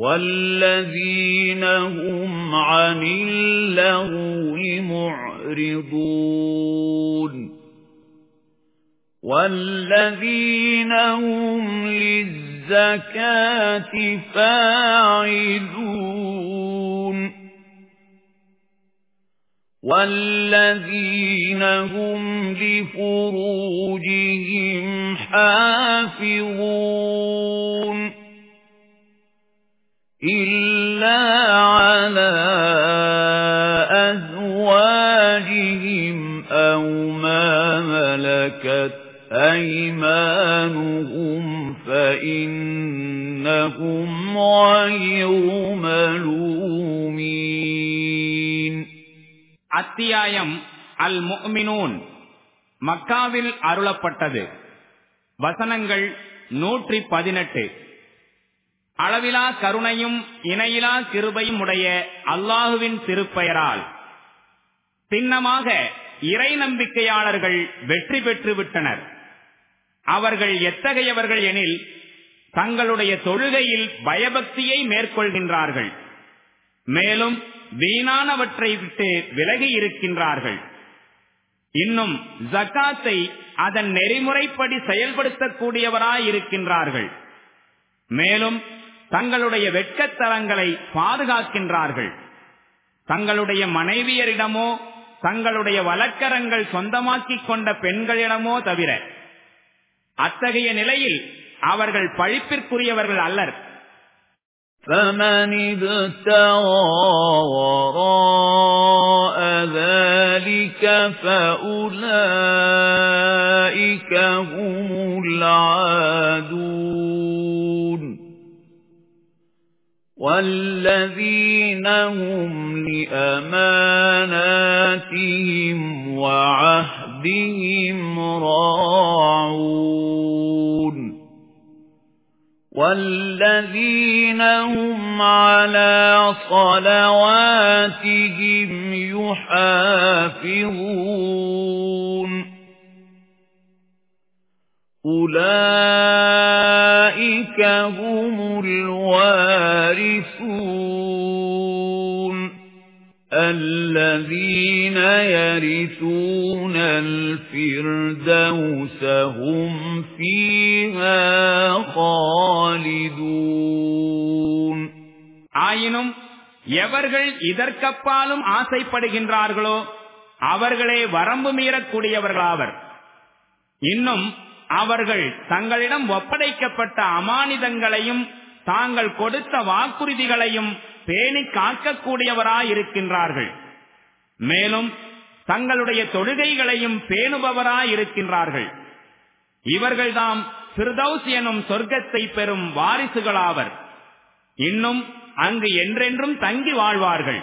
والذين هم عن اللغو معرضون والذين هم للزكاة فاعلون والذين هم لفروجهم حافظون إلا على أزواجهم أو ما ملكت أيمانهم فإنهم غير ملومين அத்தியாயம் அல் முஃமினூன் மக்காவில் அருளப்பட்டது வசனங்கள் நூற்றி பதினெட்டு அளவிலா கருணையும் இணையிலா கிருபையும் உடைய அல்லாஹுவின் திருப்பெயரால் சின்னமாக இறை நம்பிக்கையாளர்கள் வெற்றி பெற்று விட்டனர். அவர்கள் எத்தகையவர்கள் எனில் தங்களுடைய தொழுகையில் பயபக்தியை மேற்கொள்கின்றார்கள். மேலும் வீணானவற்றை விட்டு விலகி இருக்கின்றார்கள். இன்னும் ஜக்காத்தை அதன் நெறிமுறைப்படி செயல்படுத்தக்கூடியவராயிருக்கின்றார்கள் மேலும் தங்களுடைய வெட்கத்தலங்களை பாதுகாக்கின்றார்கள் தங்களுடைய மனைவியரிடமோ தங்களுடைய வழக்கரங்கள் சொந்தமாக்கிக் கொண்ட பெண்களிடமோ தவிர அத்தகைய நிலையில் அவர்கள் பழிப்பிற்குரியவர்கள் அல்லர் فمن ابتغى وراء ذلك فأولئك هم العادون والذين هم لأماناتهم وعهدهم راعون والذين هم على صلواتهم يحافظون أولئك هم الوارثون الذين يرثون الفردوس هم فيها خالدون ஆயினும் எவர்கள் இதற்கப்பாலும் ஆசைப்படுகின்றார்களோ அவர்களே வரம்பு மீறக்கூடியவர்களாவர் இன்னும் அவர்கள் தங்களிடம் ஒப்படைக்கப்பட்ட அமானிதங்களையும் தாங்கள் கொடுத்த வாக்குறுதிகளையும் பேணி காக்கக்கூடியவராயிருக்கின்றார்கள். மேலும் தங்களுடைய தொழுகைகளையும் பேணுபவராயிருக்கின்றார்கள். இவர்கள்தாம் சிறுதௌஸ் எனும் சொர்க்கத்தை பெறும் வாரிசுகளாவர். இன்னும் அங்கு என்றென்றும் தங்கி வாழ்வார்கள்.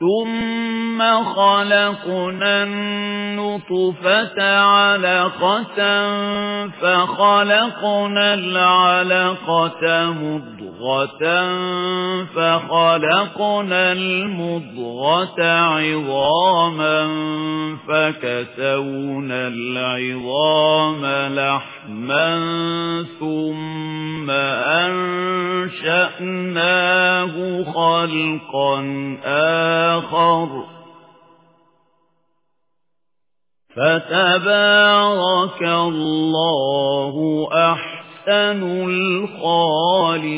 ثُمَّ خَلَقْنَا النُّطْفَةَ عَلَقَةً فَخَلَقْنَا الْعَلَقَةَ مُضْغَةً فَخَلَقْنَا الْمُضْغَةَ عِظَامًا فَكَسَوْنَا الْعِظَامَ لَحْمًا ثُمَّ أَنشَأْنَاهُ خَلْقًا آخَرَ فَتَبَارَكَ اللَّهُ أَحْسَنُ الْخَالِقِينَ.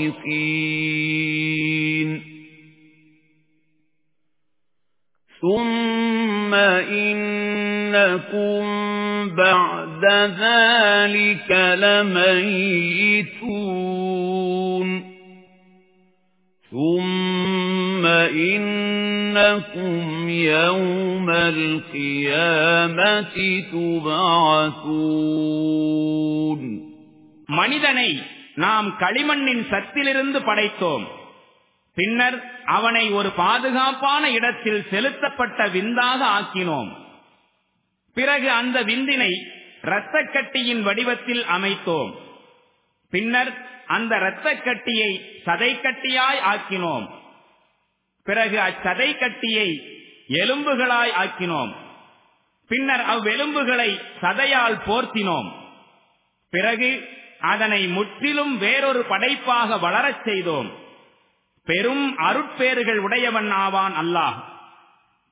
ثُمَّ ثُمَّ إِنَّكُمْ بَعْدَ ذَلِكَ لَمَيِّتُونَ. ثُمَّ إِنَّكُمْ يَوْمَ الْقِيَامَةِ تُبْعَثُونَ மனிதனை நாம் களிமண்ணின் சத்திலிருந்து படைத்தோம் பின்னர் அவனை ஒரு பாதுகாப்பான இடத்தில் செலுத்தப்பட்ட விந்தாக ஆக்கினோம் பிறகு அந்த விந்தினை இரத்தக்கட்டியின் வடிவத்தில் அமைத்தோம் பின்னர் அந்த இரத்தக்கட்டியை சதைக்கட்டியாய் ஆக்கினோம். பிறகு அச்சதை கட்டியை எலும்புகளாய் ஆக்கினோம். பின்னர் அவ்வெலும்புகளை சதையால் போர்த்தினோம். பிறகு அதனை முற்றிலும் வேறொரு படைப்பாக வளரச் செய்தோம். பெரும் அருட்பேறுகள் உடையவன் ஆவான் அல்லாஹ்.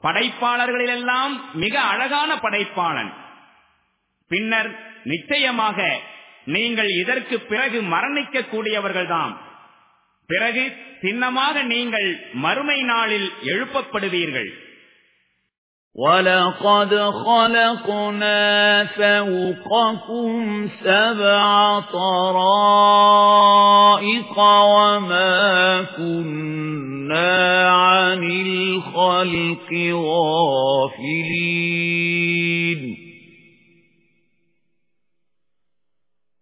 படைப்பாளர்களிலெல்லாம் மிக அழகான படைப்பாளன். பின்னர் நிச்சயமாக நீங்கள் இதற்கு பிறகு மரணிக்க கூடியவர்கள்தான் பிறகு சின்னமாக நீங்கள் மறுமை நாளில் எழுப்பப்படுவீர்கள் وَلَقَدْ خَلَقْنَا فَوْقَكُمْ سَبْعَ طَرَائِقَ وَمَا كُنَّا عَنِ الْخَلْقِ غَافِلِينَ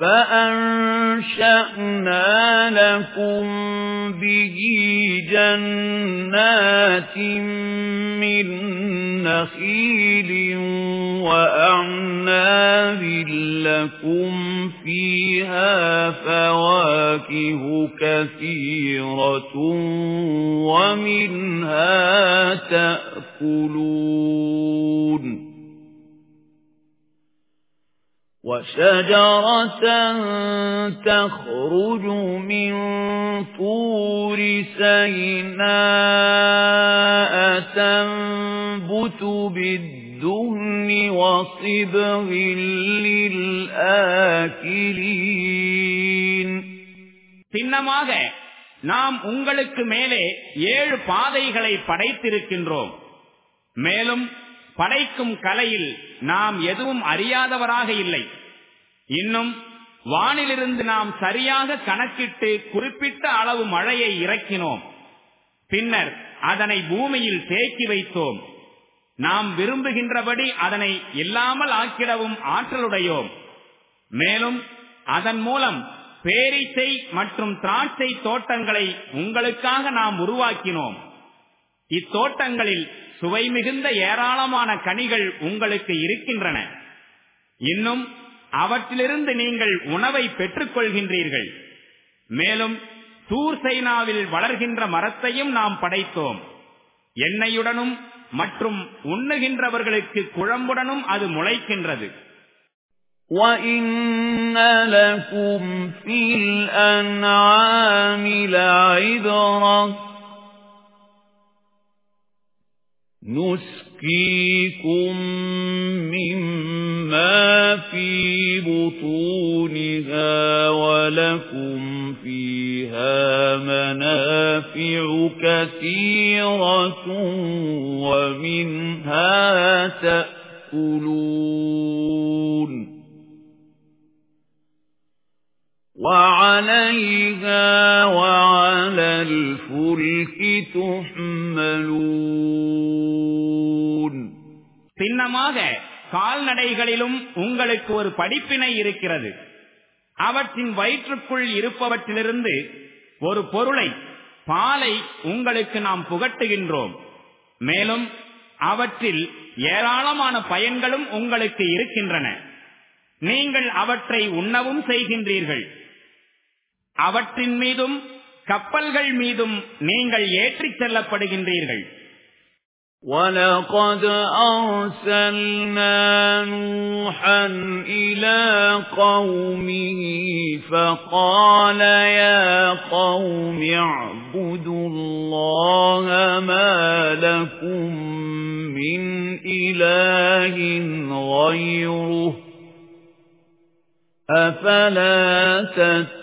فَأَنشَأْنَا لَكُم بِهِ جَنَّاتٍ مِّن نَّخِيلٍ وَأَعْنَابٍ لَّكُمْ فِيهَا فَوَاكِهُ كَثِيرَةٌ وَمِنْهَا تَأْكُلُونَ وَشَجَرَةً تَخْرُجُ مِنْ طُورِ سَيْنَاءَ تَنبُتُ بِالدُّهْنِ وَصِبْغٍ لِلْآكِلِينَ சின்னமாக நாம் உங்களுக்கு மேலே ஏழு பாதைகளை படைத்திருக்கின்றோம் மேலும் படைக்கும் கலையில் நாம் எதுவும் அறியாதவராக இல்லை. இன்னும் வானிலிருந்து நாம் சரியாக கணக்கிட்டு குறிப்பிட்ட அளவு மழையை இறக்கினோம். பின்னர் அதனை பூமியில் தேக்கி வைத்தோம். நாம் விரும்புகின்றபடி அதனை இல்லாமல் ஆக்கிடவும் ஆற்றலுடையோம். மேலும் அதன் மூலம் பேரிசை மற்றும் திராட்சை தோட்டங்களை உங்களுக்காக நாம் உருவாக்கினோம். இத்தோட்டங்களில் சுவை மிகுந்த ஏராளமான கனிகள் உங்களுக்கு இருக்கின்றன இன்னும் அவற்றிலிருந்து நீங்கள் உணவை பெற்றுக் கொள்கின்றீர்கள் மேலும் தூர் சைனாவில் வளர்கின்ற மரத்தையும் நாம் படைத்தோம் எண்ணெயுடனும் மற்றும் உண்ணுகின்றவர்களுக்கு குழம்புடனும் அது முளைக்கின்றது وَإِنَّ لَكُمْ فِي الْأَنْعَامِ لَعِبْرَةً نُسْقِيكُم مِّمَّا فِي بُطُونِهَا وَلَكُمْ فِيهَا مَنَافِعُ كَثِيرَةٌ وَمِنْهَا تَأْكُلُونَ وَعَلَيْهَا وَعَلَى الْفُلْكِ تُحْمَلُونَ சின்னமாக கால்நடைகளிலும் உங்களுக்கு ஒரு படிப்பினை இருக்கிறது அவற்றின் வயிற்றுக்குள் இருப்பவற்றிலிருந்து ஒரு பொருளை பாலை உங்களுக்கு நாம் புகட்டுகின்றோம் மேலும் அவற்றில் ஏராளமான பயன்களும் உங்களுக்கு இருக்கின்றன நீங்கள் அவற்றை உண்ணவும் செய்கின்றீர்கள் அவற்றின் மீதும் கப்பல்கள் மீதும் நீங்கள் ஏற்றிச் செல்லப்படுகின்றீர்கள் وَلَقَدْ أَرْسَلْنَا نُوحًا إِلَى قَوْمِهِ فَقَالَ يَا قَوْمِ اعْبُدُوا اللَّهَ مَا لَكُمْ مِنْ إِلَٰهٍ غَيْرُهُ أَفَلَا تَتَّقُونَ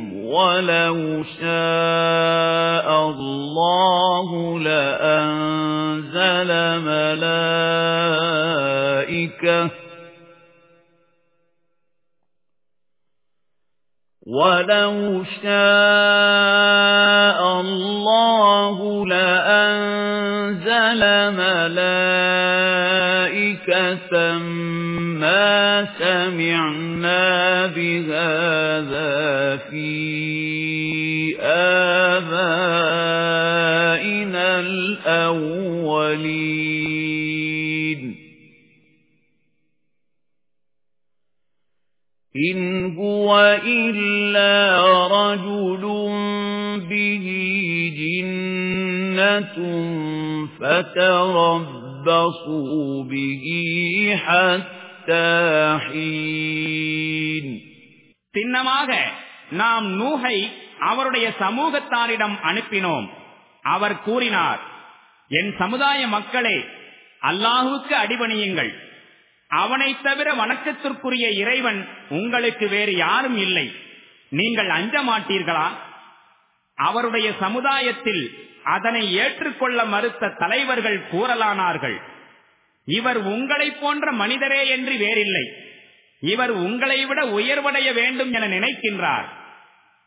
وَلَوْ شَاءَ اللَّهُ لَأَنزَلَ مَلَائِكَةً وَلَوْ شَاءَ اللَّهُ لَأَنزَلَ مَلَائِكَةً مَا سَمِعْنَا بِهَذَا فِي الْأَوَّلِينَ إِنْ هُوَ إِلَّا رَجُلٌ بِهِ جِنَّةٌ فَتَرَبَّصُوا بِهِ حَتَّى حِينٍ சின்னமாக நாம் நூகை அவருடைய சமூகத்தாரிடம் அனுப்பினோம் அவர் கூறினார் என் சமுதாய மக்களே அல்லாஹுக்கு அடிபணியுங்கள். அவனைத் தவிர வணக்கத்திற்குரிய இறைவன் உங்களுக்கு வேறு யாரும் இல்லை. நீங்கள் அஞ்ச மாட்டீர்களா? அவருடைய சமுதாயத்தில் அதனை ஏற்றுக்கொள்ள மறுத்த தலைவர்கள் கூறலானார்கள். இவர் உங்களைப் போன்ற மனிதரே என்று வேறில்லை. இவர் உங்களை விட உயர்வடைய வேண்டும் என நினைக்கின்றார்.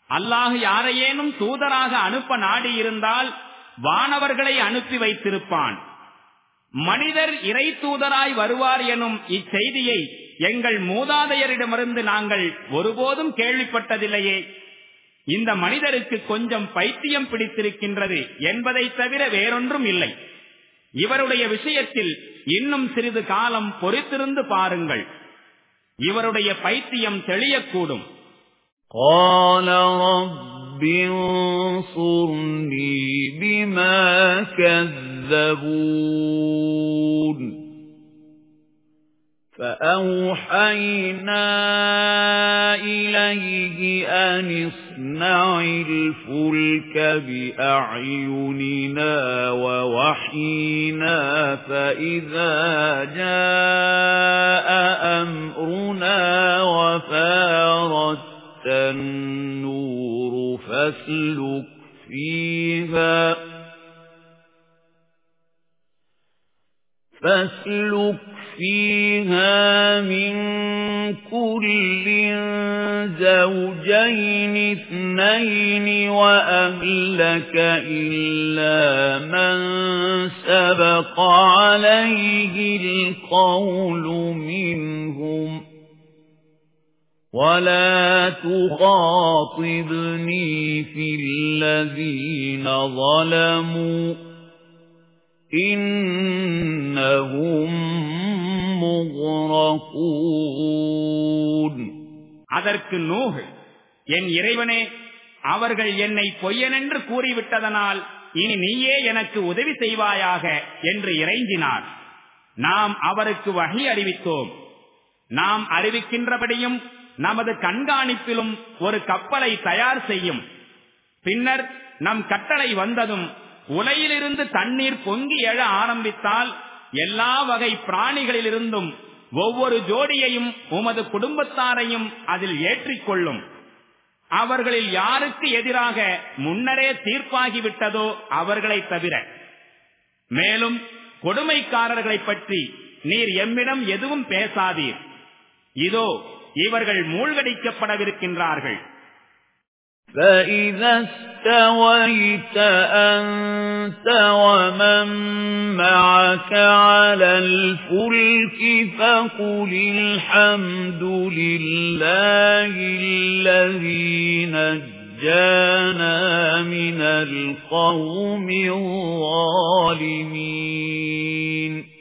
அல்லாஹ் யாரையேனும் தூதராக அனுப்ப நாடியிருந்தால் வானவர்களை அனுப்பி வைத்திருப்பான் மனிதர் இறை தூதராய் வருவார் எனும் இச்செய்தியை எங்கள் மூதாதையரிடமிருந்து நாங்கள் ஒருபோதும் கேள்விப்பட்டதில்லையே இந்த மனிதருக்கு கொஞ்சம் பைத்தியம் பிடித்திருக்கின்றது என்பதை தவிர வேறொன்றும் இல்லை இவருடைய விஷயத்தில் இன்னும் சிறிது காலம் பொறுத்திருந்து பாருங்கள் இவருடைய பைத்தியம் தெளியக்கூடும் قال رب انصرني بما كذبون فأوحينا إليه أن اصنع الفلك بأعيننا ووحينا فإذا جاء أمرنا وفارت النور فاسلك فيها. فاسلك فيها من كل زوجين اثنين وأهلك إلا من سبق عليه القول منهم. ولا تخاطبني في الذين ظلموا إنهم مغرقون அதற்கு நூஹ் என் இறைவனே அவர்கள் என்னை பொய்யனென்று கூறிவிட்டதனால் இனி நீயே எனக்கு உதவி செய்வாயாக என்று இறைஞ்சினார் நாம் அவருக்கு வகை அறிவித்தோம் நாம் அறிவிக்கின்றபடியும் நமது கண்காணிப்பிலும் ஒரு கப்பலை தயார் செய்யும். பின்னர் நம் கட்டளை வந்ததும் உலையிலிருந்து தண்ணீர் பொங்கி எழ ஆரம்பித்தால் எல்லா வகை பிராணிகளிலிருந்தும் ஒவ்வொரு ஜோடியையும் உமது குடும்பத்தாரையும் அதில் ஏற்றிக்கொள்ளும். அவர்களில் யாருக்கு எதிராக முன்னரே தீர்ப்பாகிவிட்டதோ அவர்களை தவிர. மேலும் கொடுமைக்காரர்களை பற்றி நீர் எம்மிடம் எதுவும் பேசாதீர். இதோ இவர்கள் மூழ்கடிக்கப்படவிருக்கின்றார்கள் فَإِذَا اسْتَوَيْتَ أَنْتَ وَمَن مَّعَكَ عَلَى الْفُلْكِ فَقُلِ الْحَمْدُ لِلَّهِ الَّذِي نَجَّانَا مِنَ الْقَوْمِ الظَّالِمِينَ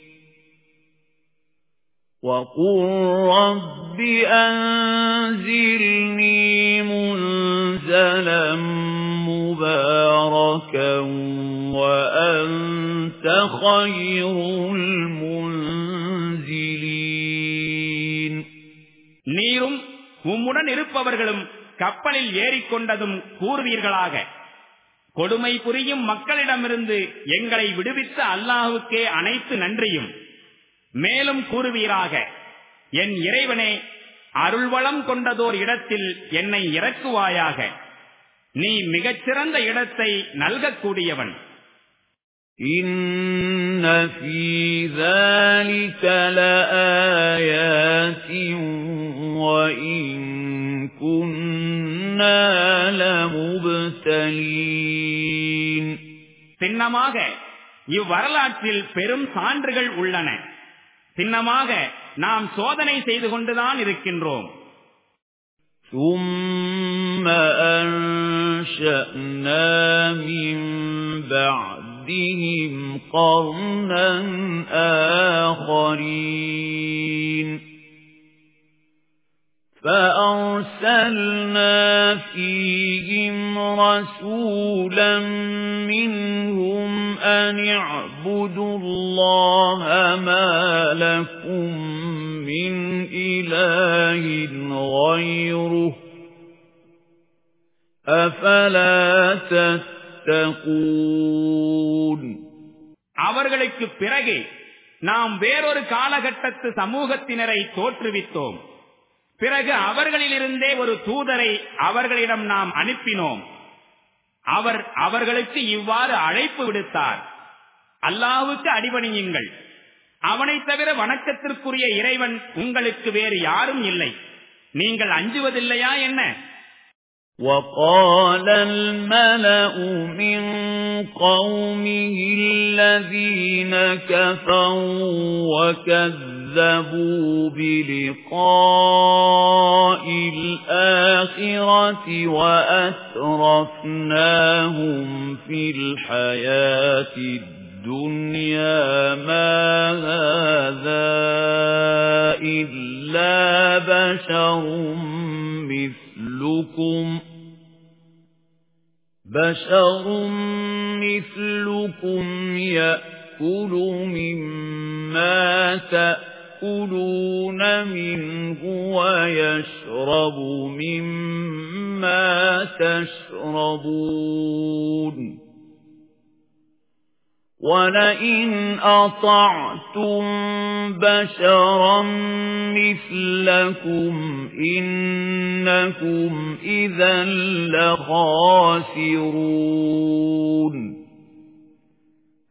وَقُل رَّبِّ أَنزِلْنِي مُنزَلًا مُبَارَكًا وَأَنتَ خَيْرُ الْمُنزِلِينَ நீரும் உம்முடன் இருப்பவர்களும் கப்பலில் ஏறிக்கொண்டதும் கூறுவீர்களாக கொடுமை புரியும் மக்களிடமிருந்து எங்களை விடுவித்த அல்லாஹுக்கே அனைத்து நன்றியும் மேலும் கூறுவீராக என் இறைவனே அருள்வளம் கொண்டதோர் இடத்தில் என்னை இறக்குவாயாக நீ மிகச்சிறந்த இடத்தை நல்கக்கூடியவன் إِنَّ فِي ذَلِكَ لَآيَاتٍ وَإِن كُنَّا لَمُبْتَلِينَ சின்னமாக இவ்வரலாற்றில் பெரும் சான்றுகள் உள்ளன சின்னமாக நாம் சோதனை செய்து கொண்டுதான் இருக்கின்றோம் ثُمَّ أَنشَأْنَا مِن بَعْدِهِمْ قَرْنًا آخَرِينَ فَأَرْسَلْنَا فِيهِمْ رَسُولًا مِّنْهُمْ أَنِ اعْبُدُوا اللَّهَ مَا لَكُمْ مِنْ إِلَٰهٍ غَيْرُهُ أَفَلَا تَتَّقُونَ அவர்களுக்கு பிறகு நாம் வேறொரு காலகட்டத்து சமூகத்தினரை தோற்றுவித்தோம் பிறகு அவர்களிலிருந்தே ஒரு தூதரை அவர்களிடம் நாம் அனுப்பினோம் அவர் அவர்களுக்கு இவ்வாறு அழைப்பு விடுத்தார் அல்லாவுக்கு அடிபணியுங்கள் அவனை தவிர வணக்கத்திற்குரிய இறைவன் உங்களுக்கு வேறு யாரும் இல்லை நீங்கள் அஞ்சுவதில்லையா என்ன وَقَالَ الْمَلَأُ مِنْ قَوْمِهِ الَّذِينَ كَفَرُوا وَكَذَّبُوا بِلِقَاءِ الْآخِرَةِ وَأَتْرَفْنَاهُمْ فِي الْحَيَاةِ الدُّنْيَا مَا هَذَا إِلَّا بَشَرٌ مِثْلُكُمْ بَشَرٌ مِثْلُكُمْ يَأْكُلُ مِمَّا تَأْكُلُونَ مِنْهُ وَيَشْرَبُ مِمَّا تَشْرَبُونَ. وَلَئِنْ أَطَعْتُمْ بَشَرًا مِثْلَكُمْ إِنَّكُمْ إِذًا لَخَاسِرُونَ.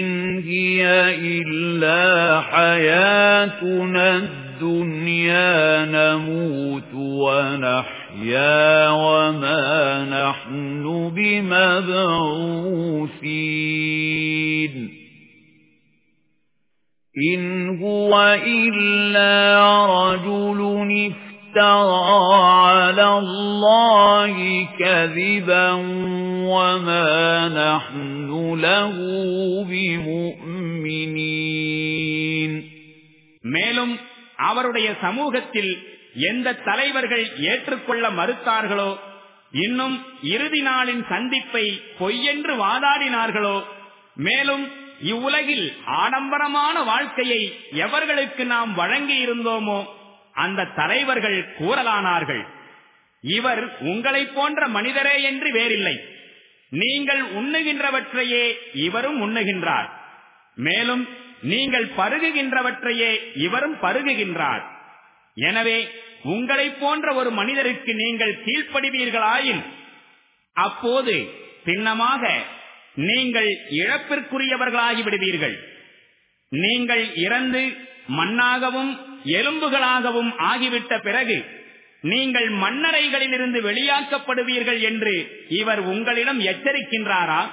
إِنْ هِيَ إِلَّا حَيَاتُنَا الدُّنْيَا نَمُوتُ وَنَحْيَا وَمَا نَحْنُ بِمَبْعُوثِينَ إِنْ هُوَ إِلَّا رَجُلٌ افْتَرَى عَلَى اللَّهِ كَذِبًا وَمَا نَحْنُ لَهُ بِمُؤْمِنِينَ மேலும் அவருடைய சமூகத்தில் எந்த தலைவர்கள் ஏற்றுக்கொள்ள மறுத்தார்களோ இன்னும் இறுதி நாளின் சந்திப்பை பொய்யென்று வாதாடினார்களோ மேலும் இவ்வுலகில் ஆடம்பரமான வாழ்க்கையை எவர்களுக்கு நாம் வழங்கி இருந்தோமோ அந்த தலைவர்கள் கூறலானார்கள் இவர் உங்களைப் போன்ற மனிதரே என்று வேறில்லை. நீங்கள் உண்ணுகின்றவற்றையே இவரும் உண்ணுகின்றார். மேலும் நீங்கள் பருகுகின்றவற்றையே இவரும் பருகுகின்றார். எனவே உங்களைப் போன்ற ஒரு மனிதருக்கு நீங்கள் கீழ்ப்படுவீர்களாயின் அப்போது பின்னமாக நீங்கள் இழப்பிற்குரியவர்களாகி விடுவீர்கள் நீங்கள் இறந்து மண்ணாகவும் எலும்புகளாகவும் ஆகிவிட்ட பிறகு நீங்கள் மண்ணறைகளிலிருந்து வெளியாக்கப்படுவீர்கள் என்று இவர் உங்களிடம் எச்சரிக்கின்றாரா?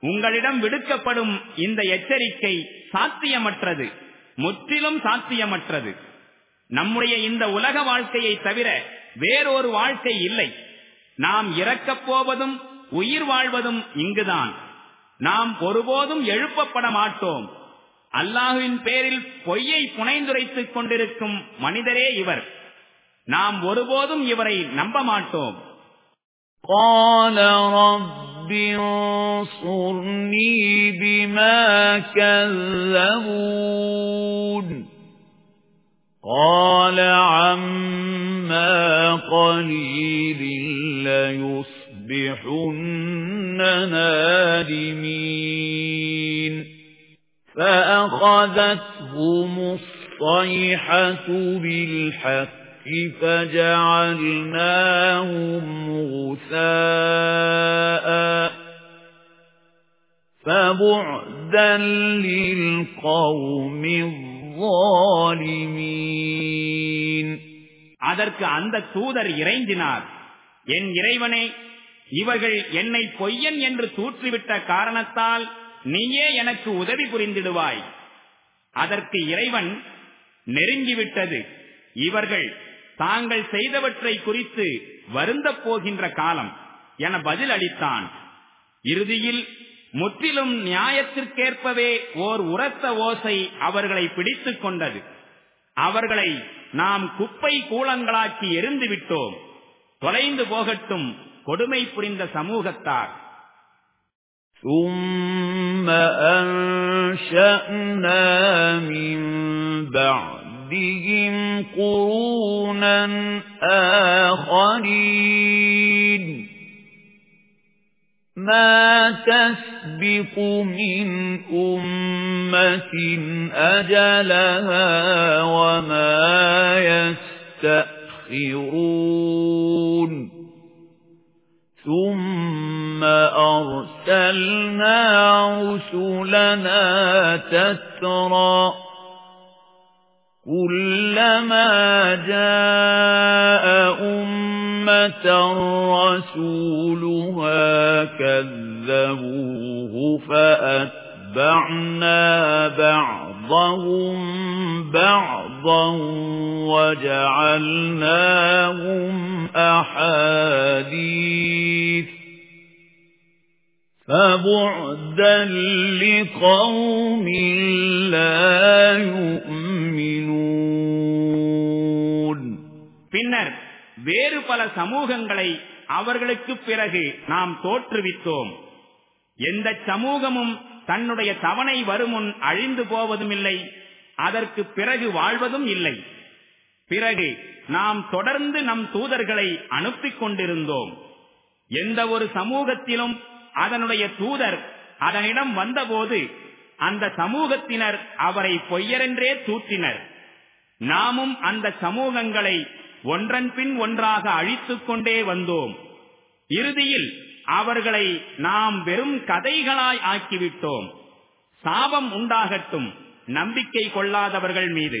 உங்களிடம் விடுக்கப்படும் இந்த எச்சரிக்கை சாத்தியமற்றது. முற்றிலும் சாத்தியமற்றது. நம்முடைய இந்த உலக வாழ்க்கையை தவிர வேறொரு வாழ்க்கை இல்லை. நாம் இறக்கப் போவதும் உயிர் வாழ்வதும் இங்குதான். நாம் ஒருபோதும் எழுப்பப்பட மாட்டோம். அல்லாஹுவின் பேரில் பொய்யை புனைந்துரைத்துக் கொண்டிருக்கும் மனிதரே இவர் நாம் ஒருபோதும் இவரை நம்ப மாட்டோம் قال رب انصرني بما كذبون قال عما قليل ليصبحن نادمين فأخذتهم الصيحة بالحق فجعلناهم غثاء فبعدا للقوم الظالمين அதற்கு அந்த தூதர் இறைஞ்சினார் என் இறைவனே இவர்கள் என்னை பொய்யன் என்று தூற்றிவிட்ட காரணத்தால் நீயே எனக்கு உதவி புரிந்திடுவாய். அதற்கு இறைவன் நெருங்கிவிட்டது. இவர்கள் தாங்கள் செய்தவற்றை குறித்து வருந்த போகின்ற காலம் என பதில் அளித்தான். இறுதியில் முற்றிலும் நியாயத்திற்கேற்பவே ஓர் உரத்த ஓசை அவர்களை பிடித்துக் கொண்டது. அவர்களை நாம் குப்பை கூலங்களாக்கி எரிந்து விட்டோம் தொலைந்து போகட்டும் கொடுமை புரிந்த சமூகத்தார். ثم أنشأنا من بعدهم قرونا آخرين ما تسبق من أمة أجلها وما يستأخرون ثم أرسلنا رسلنا تترى كلما جاء أمة رسولها كذبوه فأتبعنا بعضهم بعضا وجعلناهم أحاديث فبعدا لقوم لا يؤمنون பின்னர் வேறு பல சமூகங்களை அவர்களுக்கு பிறகு நாம் தோற்றுவித்தோம் எந்த சமூகமும் தன்னுடைய தவணை வருமுன் அழிந்து போவதும் இல்லை அதற்கு பிறகு வாழ்வதும் இல்லை பிறகு நாம் தொடர்ந்து நம் தூதர்களை அனுப்பிக் கொண்டிருந்தோம் எந்த ஒரு சமூகத்திலும் அதனுடைய தூதர் அதனிடம் வந்தபோது அந்த சமூகத்தினர் அவரை பொய்யரென்றே தூற்றினர். நாமும் அந்த சமூகங்களை ஒன்றன் பின் ஒன்றாக அழித்துக் கொண்டே வந்தோம். இறுதியில் அவர்களை நாம் வெறும் கதைகளாய் ஆக்கிவிட்டோம். சாபம் உண்டாகட்டும் நம்பிக்கை கொள்ளாதவர்கள் மீது.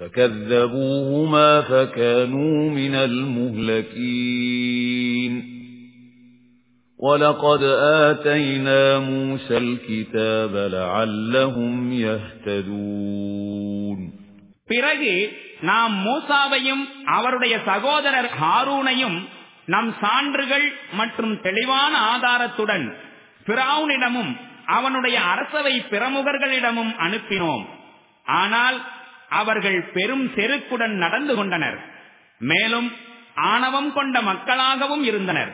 فكذبوهما فكانوا من المهلكين ولقد آتينا موسى الكتاب لعلهم يهتدون பிறகு நாம் மூசாவையும் அவருடைய சகோதரர் ஹாரூனையும் நம் சான்றுகள் மற்றும் தெளிவான ஆதாரத்துடன் பிராவுனிடமும் அவனுடைய அரசவை பிரமுகர்களிடமும் அனுப்பினோம் ஆனால் அவர்கள் பெரும் செருக்குடன் நடந்து கொண்டனர். மேலும் ஆணவம் கொண்ட மக்களாகவும் இருந்தனர்.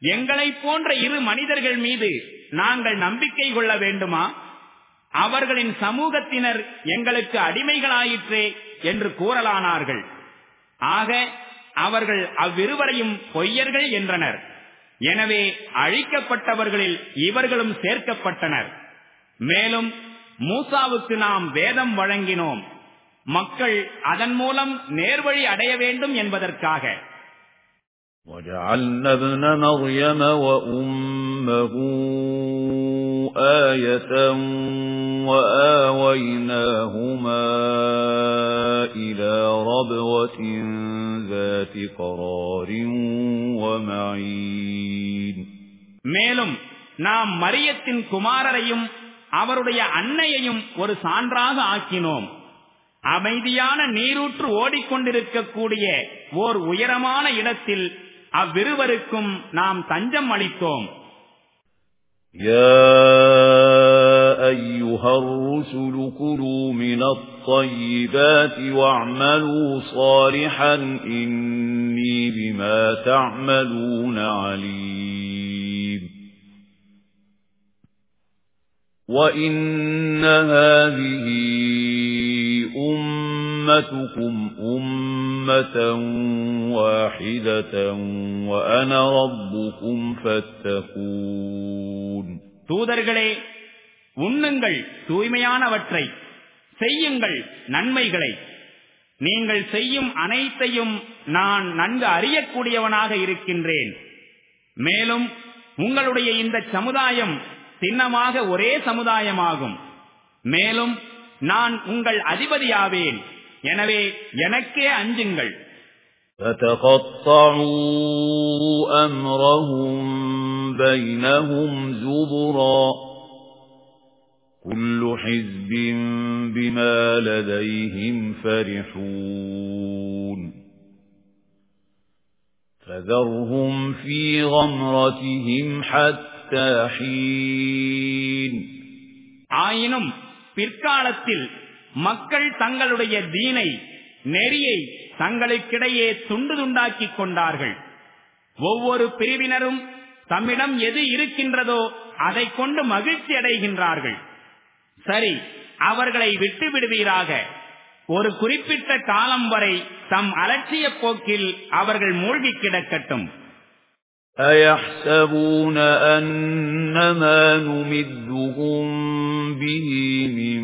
எங்களை போன்ற இரு மனிதர்கள் மீது நாங்கள் நம்பிக்கை கொள்ள வேண்டுமா? அவர்களின் சமூகத்தினர் எங்களுக்கு அடிமைகளாயிற்றே என்று கூறலானார்கள். ஆக அவர்கள் அவ்விருவரையும் பொய்யர்கள் என்றனர். எனவே அழிக்கப்பட்டவர்களில் இவர்களும் சேர்க்கப்பட்டனர். மேலும் மூசாவுக்கு நாம் வேதம் வழங்கினோம். மக்கள் அதன் மூலம் நேர்வழி அடைய வேண்டும் என்பதற்காக وَجَعَلْنَا ابْنَ مَرْيَمَ وَأُمَّهُ آيَةً وَآوَيْنَاهُمَا إِلَى رَبْوَةٍ ذَاتِ قَرَارٍ وَمَعِينٍ மேலும் நாம் மரியத்தின் குமாரரையும் அவருடைய அன்னையையும் ஒரு சான்றாக ஆக்கினோம் அமைதியான நீரூற்று ஓடிக்கொண்டிருக்கக்கூடிய ஓர் உயரமான இடத்தில் அவ்விருவருக்கும் நாம் தஞ்சம் அளித்தோம் يا أيها الرسل كلوا من الطيبات واعملوا صالحا إني بما تعملون عليم وإن هذه أمتكم أمة واحدة وأنا ربكم فاتقون தூதர்களே உண்ணுங்கள் தூய்மையானவற்றை செய்யுங்கள் நன்மைகளை நீங்கள் செய்யும் அனைத்தையும் நான் நன்கு அறியக்கூடியவனாக இருக்கின்றேன் மேலும் உங்களுடைய இந்த சமுதாயம் சின்னமாக ஒரே சமுதாயமாகும் மேலும் நான் உங்கள் அதிபதியாவேன் எனவே எனக்கே அஞ்சுங்கள் فتقطعوا أمرهم بينهم زبرا كل حزب بما لديهم فرحون فذرهم في غمرتهم حتى حين ஆயினும் பிற்காலத்தில் மக்கள் தங்களுடைய தீனை நெறியை தங்களுக்கிடையே துண்டு துண்டாக்கிக் கொண்டார்கள் ஒவ்வொரு பிரிவினரும் தம்மிடம் எது இருக்கின்றதோ அதை கொண்டு மகிழ்ச்சி அடைகின்றார்கள் சரி அவர்களை விட்டு விடுவீராக ஒரு குறிப்பிட்ட காலம் வரை தம் அலட்சிய போக்கில் அவர்கள் மூழ்கி கிடக்கட்டும் أَيَحْسَبُونَ أَنَّمَا نُمِدُّهُم بِهِ مِن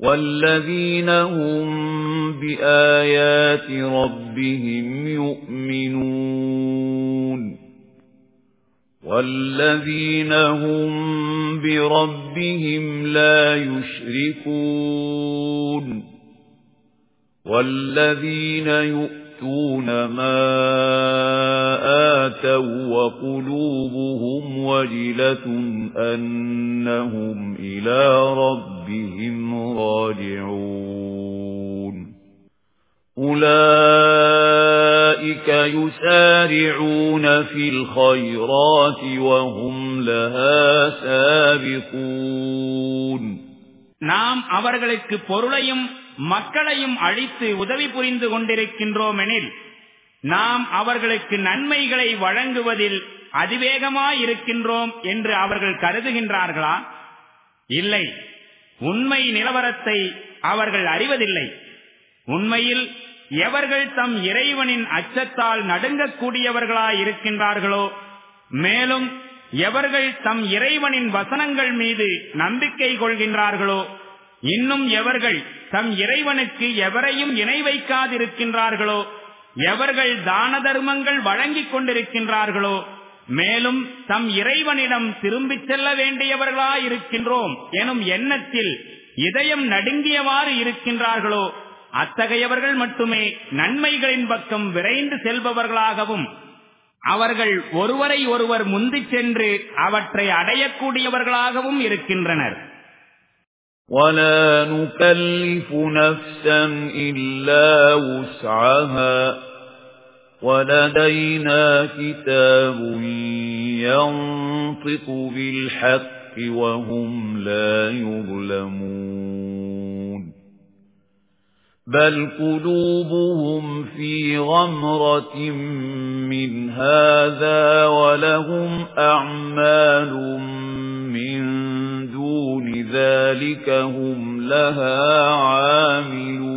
وَالَّذِينَ هُم بِآيَاتِ رَبِّهِمْ يُؤْمِنُونَ وَالَّذِينَ هُم بِرَبِّهِمْ لَا يُشْرِكُونَ وَالَّذِينَ يُؤْتُونَ مَا آتَوا وَقُلُوبُهُمْ وَجِلَةٌ أَنَّهُمْ إِلَى رَبِّهِمْ راجعون أُولَئِكَ يُسَارِعُونَ فِي الْخَيْرَاتِ وَهُمْ لَهَا سَابِقُونَ நாம் அவர்களுக்கு பொருளையும் மக்களையும் அழித்து உதவி புரிந்து கொண்டிருக்கின்றோம் எனில் நாம் அவர்களுக்கு நன்மைகளை வழங்குவதில் அதிவேகமாயிருக்கின்றோம் என்று அவர்கள் கருதுகின்றார்களா இல்லை உண்மை நிலவரத்தை அவர்கள் அறிவதில்லை. உண்மையில் எவர்கள் தம் இறைவனின் அச்சத்தால் நடுங்கக்கூடியவர்களாயிருக்கின்றார்களோ மேலும் எவர்கள் தம் இறைவனின் வசனங்கள் மீது நம்பிக்கை கொள்கின்றார்களோ இன்னும் எவர்கள் தம் இறைவனுக்கு எவரையும் இணை வைக்காதிருக்கின்றார்களோ எவர்கள் தான தர்மங்கள் வழங்கிக் கொண்டிருக்கின்றார்களோ மேலும் தம் இறைவனிடம் திரும்பிச் செல்ல வேண்டியவர்களாயிருக்கின்றோம் எனும் எண்ணத்தில் இதயம் நடுங்கியவாறு இருக்கின்றார்களோ அத்தகையவர்கள் மட்டுமே நன்மைகளின் பக்கம் விரைந்து செல்பவர்களாகவும் அவர்கள் ஒருவரை ஒருவர் முந்திச் சென்று அவற்றை அடையக்கூடியவர்களாகவும் இருக்கின்றனர் ولا نكلف نفسا إلا وسعها ولدينا كتاب ينطق بالحق وهم لا يظلمون. بل قلوبهم في غمرة من هذا ولهم أعمال من دون ذلك هم لها عاملون.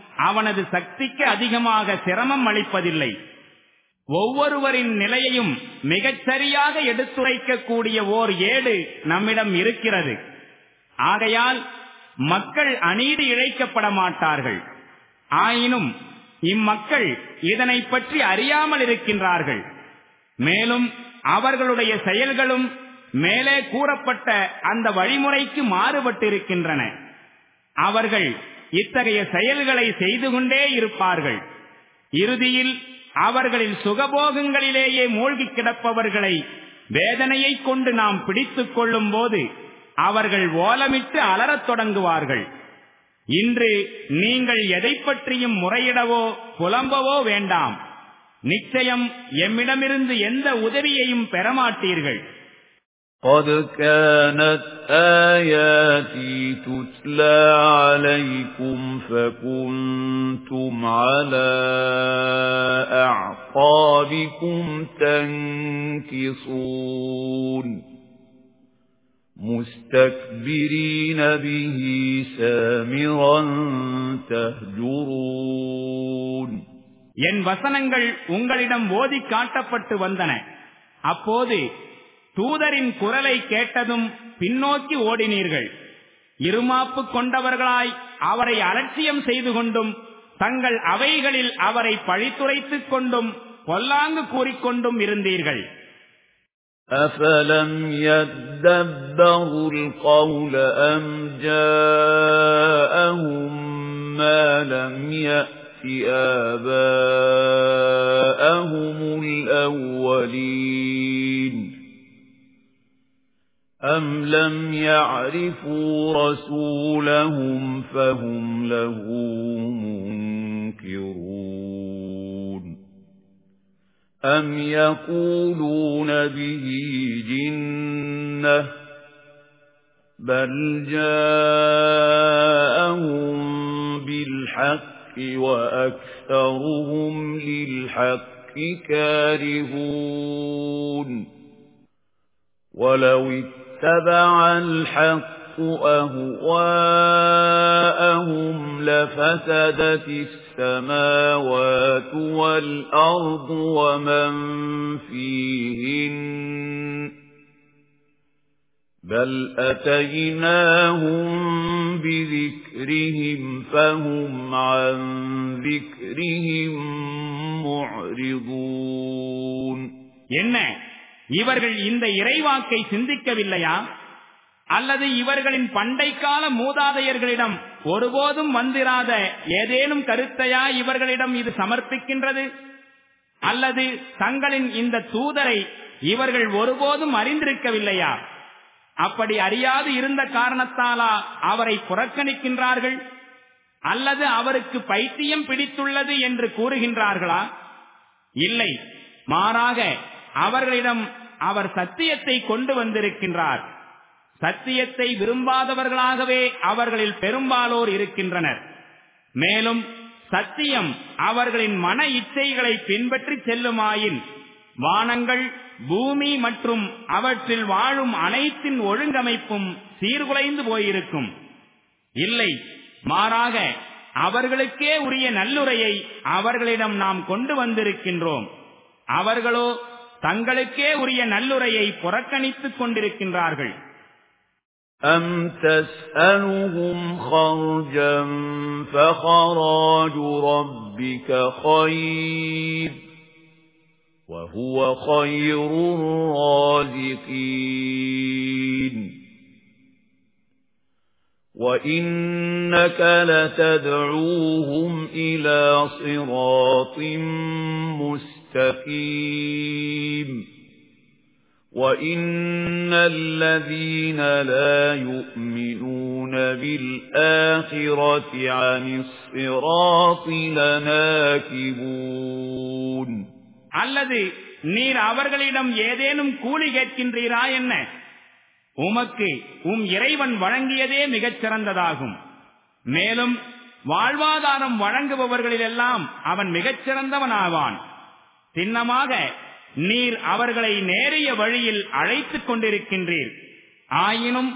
அவனது சக்திக்கு அதிகமாக சிரமம் அளிப்பதில்லை. ஒவ்வொருவரின் நிலையையும் மிகச்சரியாக எடுத்துரைக்கக்கூடிய ஓர் ஏடு நம்மிடம் இருக்கிறது. ஆகையால் மக்கள் அநீதி இழைக்கப்பட மாட்டார்கள். ஆயினும் இம்மக்கள் இதனை பற்றி அறியாமல் இருக்கின்றார்கள். மேலும் அவர்களுடைய செயல்களும் மேலே கூறப்பட்ட அந்த வழிமுறைக்கு மாறுபட்டிருக்கின்றன. அவர்கள் இத்தகைய செயல்களை செய்து கொண்டே இருப்பார்கள். இறுதியில் அவர்களின் சுகபோகங்களிலேயே மூழ்கி கிடப்பவர்களை வேதனையை கொண்டு நாம் பிடித்துக் கொள்ளும் போது அவர்கள் ஓலமிட்டு அலறத் தொடங்குவார்கள். இன்று நீங்கள் எதை பற்றியும் முறையிடவோ புலம்பவோ வேண்டாம். நிச்சயம் எம்மிடமிருந்து எந்த உதவியையும் பெறமாட்டீர்கள் قد كانت آياتي تتلى عليكم فكنتم على أعقابكم تنكصون مستكبرين به سامرا تهجرون என் வசனங்கள் உங்களிடம் ஓதி காட்டப்பட்டு வந்தன அப்போது தூதரின் குரலை கேட்டதும் பின்னோக்கி ஓடினீர்கள் இருமாப்பு கொண்டவர்களாய் அவரை அலட்சியம் செய்து கொண்டும் தங்கள் அவைகளில் அவரை பழித்துரைத்துக் கொண்டும் பொல்லாங்கு கூறிக்கொண்டும் இருந்தீர்கள் أَفَلَمْ يَدَّبَّرُوا الْقَوْلَ أَمْ جَاءَهُم مَّا لَمْ يَأْتِ آبَاءَهُمُ الْأَوَّلِينَ أَمْ لَمْ يَعْرِفُوا رَسُولَهُمْ فَهُمْ لَهُ مُنكِرُونَ أَمْ يَقُولُونَ بِهِ جِنَّةٌ بَلْ جَاءَهُم بِالْحَقِّ وَأَكْثَرُهُمْ لِلْحَقِّ كَارِهُونَ وَلَوِ اتَّبَعَ الْحَقُّ أَهْوَاءَهُمْ لَفَسَدَتِ السَّمَاوَاتُ وَالْأَرْضُ وَمَن فِيهِنَّ بَلْ أَتَيْنَاهُم بِذِكْرِهِمْ فَهُمْ عَن ذِكْرِهِم مُعْرِضُونَ என்ன இவர்கள் இந்த இறைவாக்கை சிந்திக்கவில்லையா? அல்லது இவர்களின் பண்டைக்கால மூதாதையர்களிடம் ஒருபோதும் வந்திராத ஏதேனும் கருத்தையா இவர்களிடம் இது சமர்ப்பிக்கின்றது? அல்லது தங்களின் இந்த தூதரை இவர்கள் ஒருபோதும் அறிந்திருக்கவில்லையா? அப்படி அறியாது இருந்த காரணத்தாலா அவரை புறக்கணிக்கின்றார்கள்? அல்லது அவருக்கு பைத்தியம் பிடித்துள்ளது என்று கூறுகின்றார்களா? இல்லை. மாறாக அவர்களிடம் அவர் சத்தியத்தை கொண்டு வந்திருக்கின்றார். சத்தியத்தை விரும்பாதவர்களாகவே அவர்களில் பெரும்பாலோர் இருக்கின்றனர். மேலும் சத்தியம் அவர்களின் மன இச்சைகளை பின்பற்றி செல்லுமாயின் வானங்கள் பூமி மற்றும் அவற்றில் வாழும் அனைத்தின் ஒழுங்கமைப்பும் சீர்குலைந்து போயிருக்கும். இல்லை மாறாக அவர்களுக்கே உரிய நல்லுரையை அவர்களிடம் நாம் கொண்டு வந்திருக்கின்றோம். அவர்களோ தங்களுக்கே உரிய நல்லுரையை புறக்கணித்துக் கொண்டிருக்கின்றார்கள் أَمْ تَسْأَلُهُمْ خَرْجًا فَخَرَاجُ رَبِّكَ خَيْرٌ وَهُوَ خَيْرُ الرَّازِقِينَ وَإِنَّكَ لَتَدْعُوهُمْ إِلَى صِرَاطٍ مُسْتَقِيمٍ وَإِنَّ الَّذِينَ لَا يُؤْمِنُونَ بِالْآخِرَةِ عَنِ الصِّرَاطِ لَنَاكِبُونَ அல்லது நீர் அவர்களிடம் ஏதேனும் கூலி கேட்கின்றீரா என்ன உமக்கு உம் இறைவன் வழங்கியதே மிகச் சிறந்ததாகும் மேலும் வாழ்வாதாரம் வழங்குபவர்களிலெல்லாம் அவன் மிகச் சிறந்தவனாவான் சின்னமாக நீர் அவர்களை நேரிய வழியில் அழைத்துக் கொண்டிருக்கின்றீர் ஆயினும்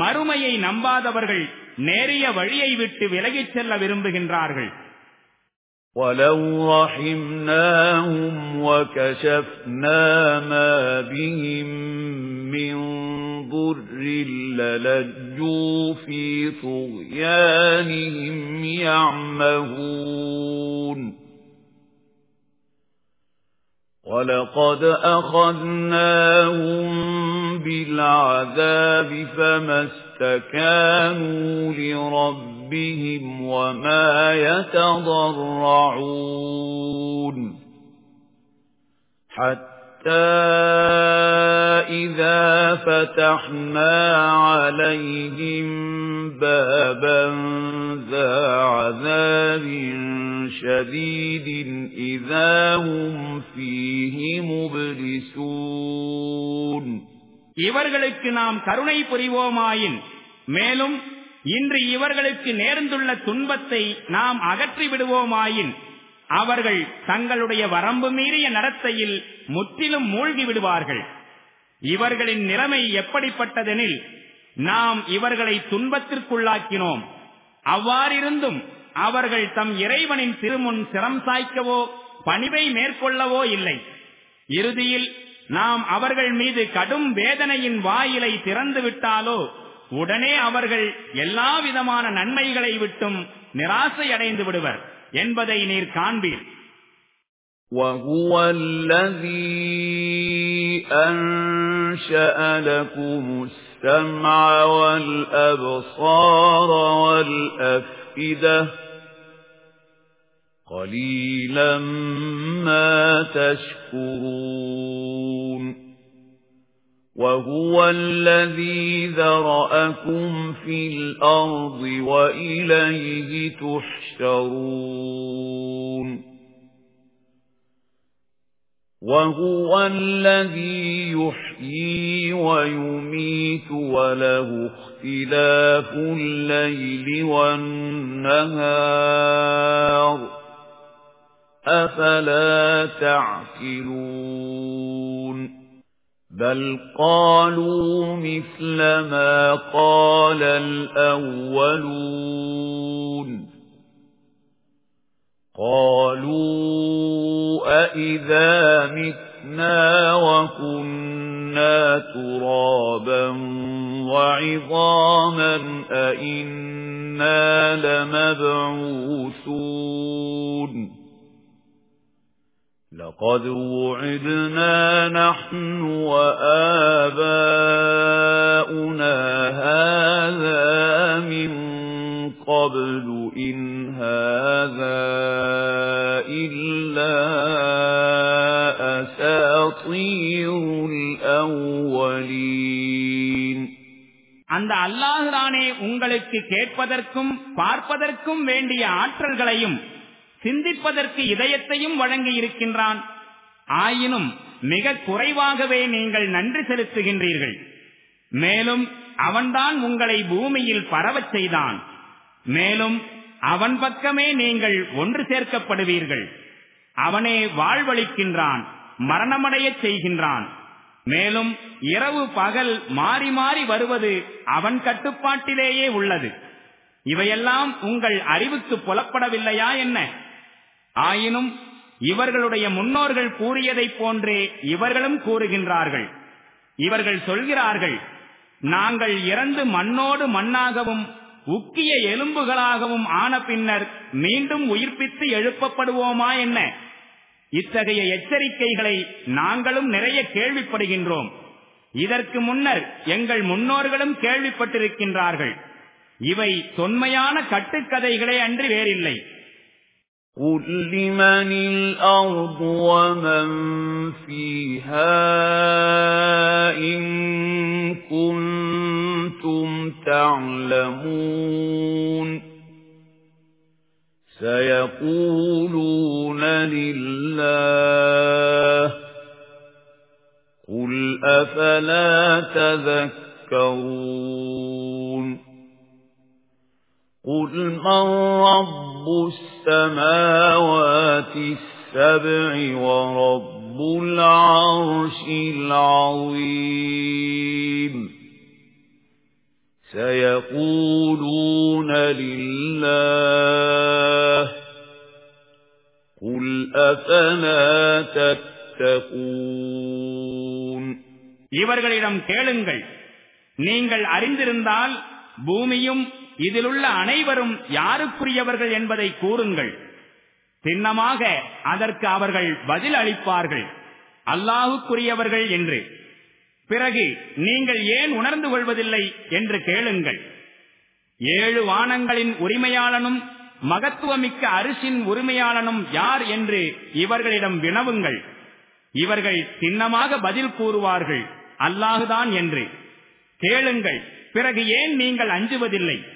மறுமையை நம்பாதவர்கள் நேரிய வழியை விட்டு விலகிச் செல்ல விரும்புகின்றார்கள் وَلَوْ رَحِمْنَاهُمْ وَكَشَفْنَا مَا بِهِمْ مِنْ ضُرٍّ لَلَجُّوا فِي طُغْيَانِهِمْ يَعْمَهُونَ وَلَقَدْ أَخَذْنَاهُمْ بِالْعَذَابِ فَمَا اسْتَكَانُوا لِرَبِّهِمْ وَمَا يَتَضَرَّعُونَ حَتَّى إِذَا فَتَحْنَا عَلَيْهِمْ بَابًا ذَا عَذَابٍ شَدِيدٍ إِذَا هُمْ فِيهِ مُبْلِسُونَ இவர்களுக்கு நாம் கருணை புரிவோமாயின் மேலும் இன்று இவர்களுக்கு நேர்ந்துள்ள துன்பத்தை நாம் அகற்றி விடுவோமாயின் அவர்கள் தங்களுடைய வரம்பு மீறிய நடத்தையில் முற்றிலும் மூழ்கி விடுவார்கள். இவர்களின் நிலைமை எப்படிப்பட்டதெனில் நாம் இவர்களை துன்பத்திற்குள்ளாக்கினோம். அவ்வாறிருந்தும் அவர்கள் தம் இறைவனின் திருமுன் சிரம் சாய்க்கவோ பணிவை மேற்கொள்ளவோ இல்லை. இறுதியில் நாம் அவர்கள் மீது கடும் வேதனையின் வாயிலை திறந்து விட்டாலோ உடனே அவர்கள் எல்லா விதமான நன்மைகளை விட்டும் நிராசை அடைந்து விடுவர். என்பதை நீர் காண்பீர் وَهُوَ الَّذِي أَنشَأَ لَكُمُ السَّمْعَ وَالْأَبْصَارَ وَالْأَفْئِدَةَ قَلِيلًا مَا تَشْكُرُونَ وَهُوَ الَّذِي ذَرَأَكُمْ فِي الْأَرْضِ وَإِلَيْهِ تُحْشَرُونَ وَهُوَ الَّذِي يُحْيِي وَيُمِيتُ وَلَهُ اخْتِلَافُ اللَّيْلِ وَالنَّهَارِ أَفَلَا تَعْقِلُونَ بَلْ قَالُوا مِثْلَ مَا قَالَ الْأَوَّلُونَ قَالُوا أَإِذَا مِتْنَا وَكُنَّا تُرَابًا وَعِظَامًا أَإِنَّا لَمَبْعُوثُونَ لَقَدْ وُعِدْنَا نَحْنُ وَآبَاؤُنَا هَذَا مِنْ قَبْلُ إِنْ هَذَا إِلَّا أَسَاطِيرُ الْأَوَّلِينَ அந்த அல்லாஹுதானே உங்களுக்கு கேட்பதற்கும் பார்ப்பதற்கும் வேண்டிய ஆற்றல்களையும் சிந்திப்பதற்கு இதயத்தையும் வழங்கி இருக்கின்றான் ஆயினும் மிக குறைவாகவே நீங்கள் நன்றி செலுத்துகின்றீர்கள். மேலும் அவன்தான் உங்களை பூமியில் பரவச் செய்தான். மேலும் அவன் பக்கமே நீங்கள் ஒன்று சேர்க்கப்படுவீர்கள். அவனே வாழ்வளிக்கின்றான் மரணமடையச் செய்கின்றான். மேலும் இரவு பகல் மாறி மாறி வருவது அவன் கட்டுப்பாட்டிலேயே உள்ளது. இவையெல்லாம் உங்கள் அறிவுக்கு புலப்படவில்லையா என்ன? ஆயினும் இவர்களுடைய முன்னோர்கள் கூறியதைப் போன்றே இவர்களும் கூறுகின்றார்கள். இவர்கள் சொல்கிறார்கள் நாங்கள் இறந்து மண்ணோடு மண்ணாகவும் உக்கிய எலும்புகளாகவும் ஆன பின்னர் மீண்டும் உயிர்ப்பித்து எழுப்பப்படுவோமா என்ன? இத்தகைய எச்சரிக்கைகளை நாங்களும் நிறைய கேள்விப்படுகின்றோம். இதற்கு முன்னர் எங்கள் முன்னோர்களும் கேள்விப்பட்டிருக்கின்றார்கள். இவை தொன்மையான கட்டுக்கதைகளே அன்றி வேறில்லை. قُل لِّمَنِ الْأَرْضُ وَمَن فِيهَا إِن كُنتُمْ تَعْلَمُونَ سَيَقُولُونَ لِلَّهِ قُلْ أَفَلَا تَذَكَّرُونَ قُلْ مَن رَّبُّ السَّمَاوَاتِ السَّبْعِ وَرَبُّ الْعَرْشِ الْعَظِيمِ سَيَقُولُونَ لِلَّهِ قُلْ أَفَلَا تَتَّقُونَ இவர்களிடம் கேளுங்கள் நீங்கள் அறிந்திருந்தால் பூமியும் இதிலுள்ள அனைவரும் யாருக்குரியவர்கள் என்பதை கூறுங்கள். சின்னமாக அதற்கு அவர்கள் பதில் அளிப்பார்கள். அல்லாஹுக்குரியவர்கள் என்று. பிறகு நீங்கள் ஏன் உணர்ந்து கொள்வதில்லை என்று கேளுங்கள். ஏழு வானங்களின் உரிமையாளனும் மகத்துவமிக்க அரிசின் உரிமையாளனும் யார் என்று இவர்களிடம் வினவுங்கள். இவர்கள் சின்னமாக பதில் கூறுவார்கள். அல்லாஹுதான் என்று. கேளுங்கள். பிறகு ஏன் நீங்கள் அஞ்சுவதில்லை?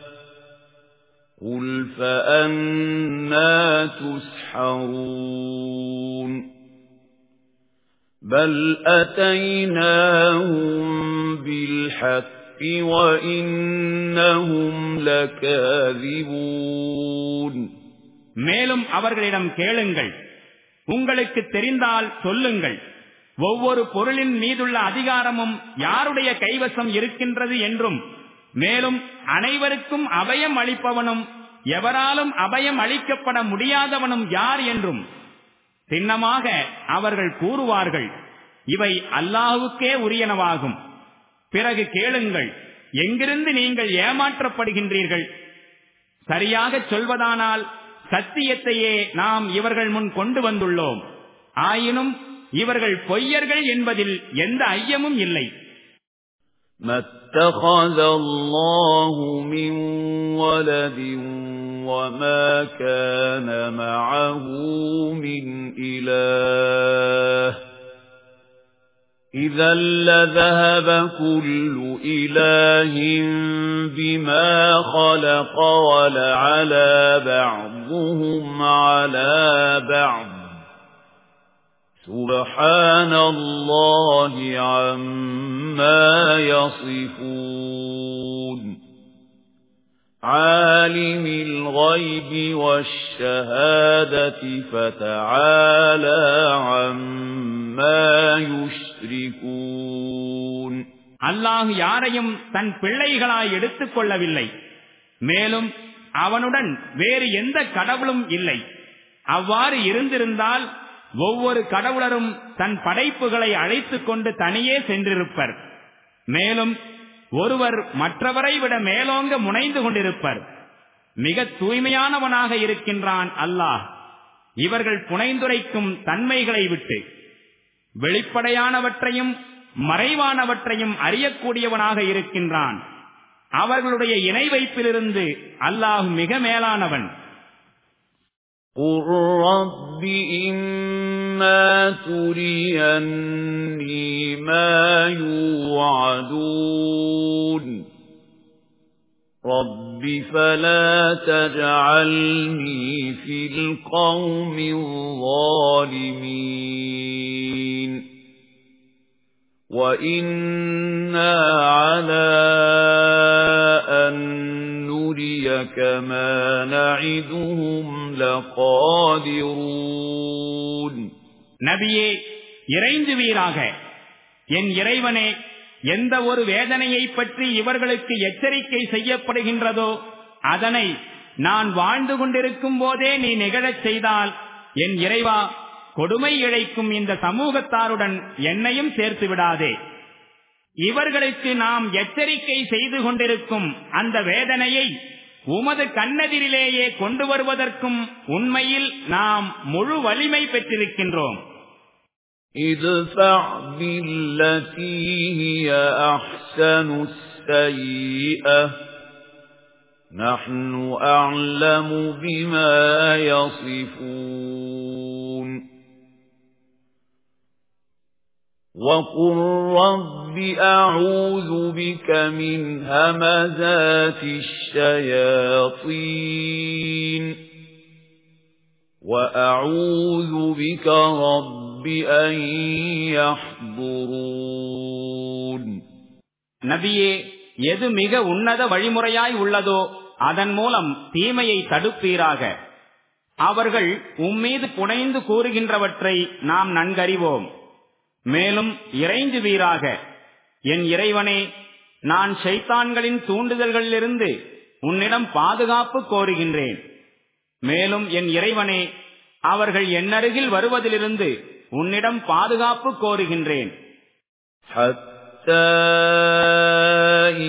قُلْ فَأَنَّى تُسْحَرُونَ بَلْ أَتَيْنَاهُمْ بِالْحَقِّ وَإِنَّهُمْ لَكَاذِبُونَ மேலும் அவர்களிடம் கேளுங்கள் உங்களுக்கு தெரிந்தால் சொல்லுங்கள் ஒவ்வொரு பொருளின் மீதுள்ள அதிகாரமும் யாருடைய கைவசம் இருக்கின்றது என்றும் மேலும் அனைவருக்கும் அபயம் அளிப்பவனும் எவராலும் அபயம் அளிக்கப்பட முடியாதவனும் யார் என்றும் சின்னமாக அவர்கள் கூறுவார்கள். இவை அல்லாஹுக்கே உரியனவாகும். பிறகு கேளுங்கள் எங்கிருந்து நீங்கள் ஏமாற்றப்படுகின்றீர்கள்? சரியாக சொல்வதானால் சத்தியத்தையே நாம் இவர்கள் முன் கொண்டு வந்துள்ளோம். ஆயினும் இவர்கள் பொய்யர்கள் என்பதில் எந்த ஐயமும் இல்லை. ما اتخذ الله من ولد وما كان معه من إله إذا لذهب كل إله بما خلق ولعلى بعضهم على بعض سبحان الله عما يصفون عالم الغيب والشهادة فتعالى عما يشركون அல்லாஹ் யாரையும் தன் பிள்ளைகளாய் எடுத்துக் கொள்ளவில்லை மேலும் அவனுடன் வேறு எந்த கடவுளும் இல்லை அவ்வாறு இருந்திருந்தால் ஒவ்வொரு கடவுளரும் தன் படைப்புகளை அழைத்துக் கொண்டு தனியே சென்றிருப்பர். மேலும் ஒருவர் மற்றவரை விட மேலோங்க முனைந்து கொண்டிருப்பர். மிக தூய்மையானவனாக இருக்கின்றான் அல்லாஹ். இவர்கள் புனைந்துரைக்கும் தன்மைகளை விட்டு வெளிப்படையானவற்றையும் மறைவானவற்றையும் அறியக்கூடியவனாக இருக்கின்றான். அவர்களுடைய இணை வைப்பிலிருந்து அல்லாஹ் மிக மேலானவன். قُل رَّبِّ إِمَّا تُرِيَنِّي مَا يُوعَدُونَ رَبِّ فَلَا تَجْعَلْنِي فِي الْقَوْمِ الظَّالِمِينَ وَإِنَّا عَلَى أَن نُّرِيَكَ مَا نَعِدُهُمْ لَقَادِرُونَ நபியே இறைஞ்சுவீராக என் இறைவனே எந்த ஒரு வேதனையை பற்றி இவர்களுக்கு எச்சரிக்கை செய்யப்படுகின்றதோ அதனை நான் வாழ்ந்து கொண்டிருக்கும் போதே நீ நிகழச் செய்தால் என் இறைவா கொடுமை இழைக்கும் இந்த சமூகத்தாருடன் என்னையும் சேர்த்து விடாதே இவர்களுக்கு நாம் எச்சரிக்கை செய்து கொண்டிருக்கும் அந்த வேதனையை உமது கண்ணெதிரிலேயே கொண்டு வருவதற்கும் உண்மையில் நாம் முழு வலிமை பெற்றிருக்கின்றோம் ادفع بالتي هي أحسن السيئة نحن أعلم بما يصفون وقل رب أعوذ بك من همزات الشياطين وأعوذ بك رب أن يحضرون நபியே எது மிக உன்னத வழிமுறையாய் உள்ளதோ அதன் மூலம் தீமையை தடுப்பீராக அவர்கள் உம்மீது புனைந்து கூறுகின்றவற்றை நாம் நன்கறிவோம் மேலும் இறைஞ்சுவீராக என் இறைவனே நான் ஷைத்தான்களின் தூண்டுதல்களிலிருந்து உன்னிடம் பாதுகாப்பு கோருகின்றேன் மேலும் என் இறைவனே அவர்கள் என்னருகில் வருவதிலிருந்து உன்னிடம் பாதுகாப்பு கோருகின்றேன்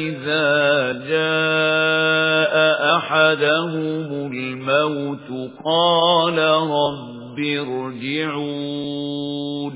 إذا جاء أحدهم الموت قال رب ارجعون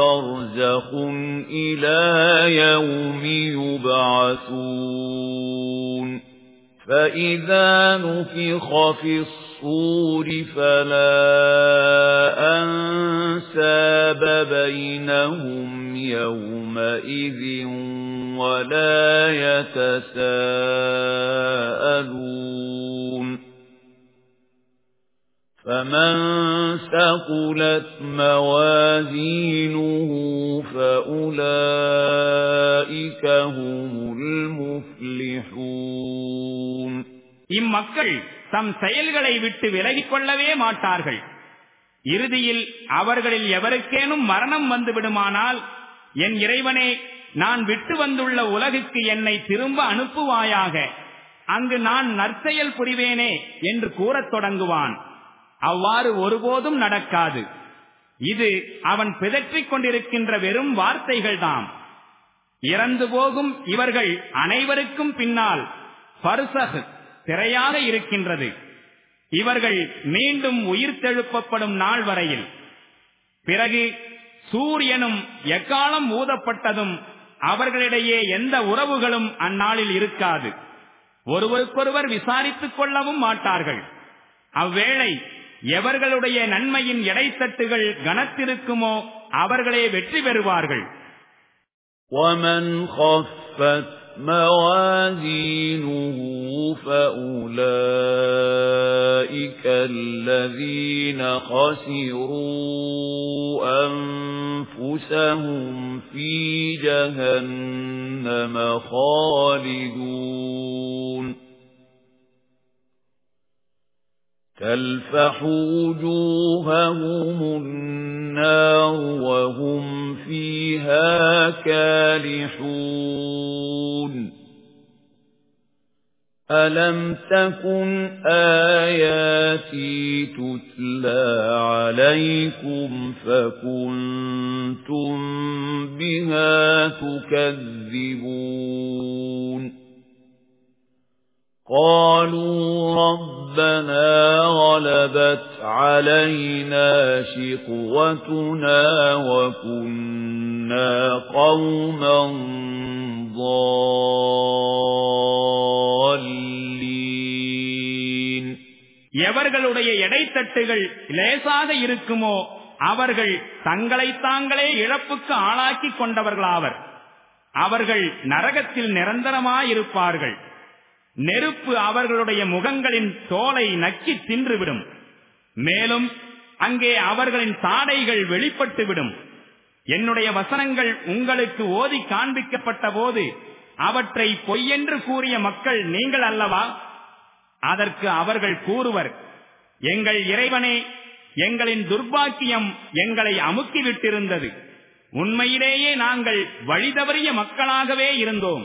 بَرْزَخٌ إِلَى يَوْمِ يُبْعَثُونَ فَإِذَا نُفِخَ فِي الصُّورِ فَلَا أَنسَابَ بَيْنَهُمْ يَوْمَئِذٍ وَلَا يَتَسَاءَلُونَ فَمَن ثَقُلَتْ مَوَازِينُهُ فَأُولَئِكَ هُمُ الْمُفْلِحُونَ இம்மக்கள் தம் செயல்களை விட்டு விலகிக் கொள்ளவே மாட்டார்கள் இறுதியில் அவர்களில் எவருக்கேனும் மரணம் வந்து விடுமானால் என் இறைவனே நான் விட்டு வந்துள்ள உலகுக்கு என்னை திரும்ப அனுப்புவாயாக அங்கு நான் நற்செயல் புரிவேனே என்று கூறத் தொடங்குவான் அவ்வாறு ஒருபோதும் நடக்காது. இது அவன் பிதற்றிக் கொண்டிருக்கின்ற வெறும் வார்த்தைகள் தாம் இறந்து போகும் இவர்கள் அனைவருக்கும் பின்னால் பருசக திரையாக இருக்கின்றது. இவர்கள் மீண்டும் உயிர் தெழுப்பப்படும் நாள் வரையில். பிறகு சூரியனும் எக்காலம் ஊதப்பட்டதும் அவர்களிடையே எந்த உறவுகளும் அந்நாளில் இருக்காது. ஒருவருக்கொருவர் விசாரித்துக் கொள்ளவும் மாட்டார்கள். அவ்வேளை எவர்களுடைய நன்மையின் எடைத்தட்டுகள் கனத்திருக்குமோ அவர்களே வெற்றி பெறுவார்கள் وَمَنْ خَفَّتْ مَوَازِينُهُ فَأُولَئِكَ الَّذِينَ خَسِرُوا أَنفُسَهُمْ فِي جَهَنَّمَ خَالِدُونَ تَلْفَحُ وُجُوهَهُمُ النَّارُ وَهُمْ فِيهَا كَالِحُونَ. أَلَمْ تَكُنْ آيَاتِي تُتْلَى عَلَيْكُمْ فَكُنْتُمْ بِهَا تُكَذِّبُونَ؟ قَالُوا رَبَّنَا غَلَبَتْ عَلَيْنَا شِقْوَتُنَا وَكُنَّا قَوْمًا ضَالِّينَ எவர்களுடைய எடைத்தட்டுகள் லேசாக இருக்குமோ அவர்கள் தங்களை தாங்களே இழப்புக்கு ஆளாக்கிக் கொண்டவர்களாவர் அவர்கள் நரகத்தில் நிரந்தரமாயிருப்பார்கள் நெருப்பு அவர்களுடைய முகங்களின் தோலை நக்கி தின்றுவிடும். மேலும் அங்கே அவர்களின் சாடைகள் வெளிப்பட்டுவிடும். என்னுடைய வசனங்கள் உங்களுக்கு ஓதி காண்பிக்கப்பட்ட போது அவற்றை பொய்யென்று கூறிய மக்கள் நீங்கள் அல்லவா? அதற்கு அவர்கள் கூறுவர் எங்கள் இறைவனே எங்களின் துர்பாக்கியம் எங்களை அமுக்கிவிட்டிருந்தது. உண்மையிலேயே நாங்கள் வழிதவறிய மக்களாகவே இருந்தோம்.